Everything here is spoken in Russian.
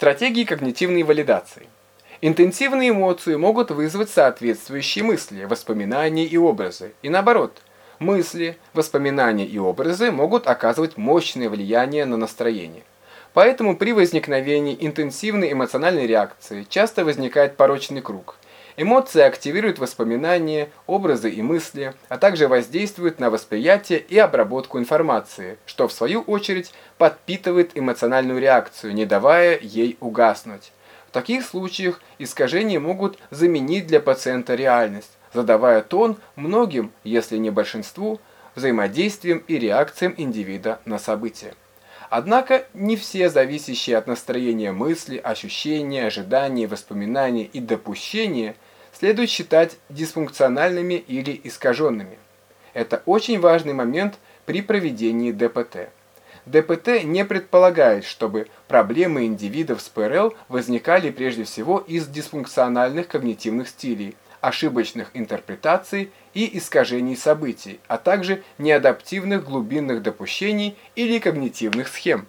Стратегии когнитивной валидации. Интенсивные эмоции могут вызвать соответствующие мысли, воспоминания и образы. И наоборот, мысли, воспоминания и образы могут оказывать мощное влияние на настроение. Поэтому при возникновении интенсивной эмоциональной реакции часто возникает порочный круг. Эмоции активируют воспоминания, образы и мысли, а также воздействуют на восприятие и обработку информации, что в свою очередь подпитывает эмоциональную реакцию, не давая ей угаснуть. В таких случаях искажения могут заменить для пациента реальность, задавая тон многим, если не большинству, взаимодействиям и реакциям индивида на события. Однако не все зависящие от настроения мысли, ощущения, ожидания, воспоминания и допущения следует считать дисфункциональными или искаженными. Это очень важный момент при проведении ДПТ. ДПТ не предполагает, чтобы проблемы индивидов с ПРЛ возникали прежде всего из дисфункциональных когнитивных стилей, ошибочных интерпретаций и искажений событий, а также неадаптивных глубинных допущений или когнитивных схем.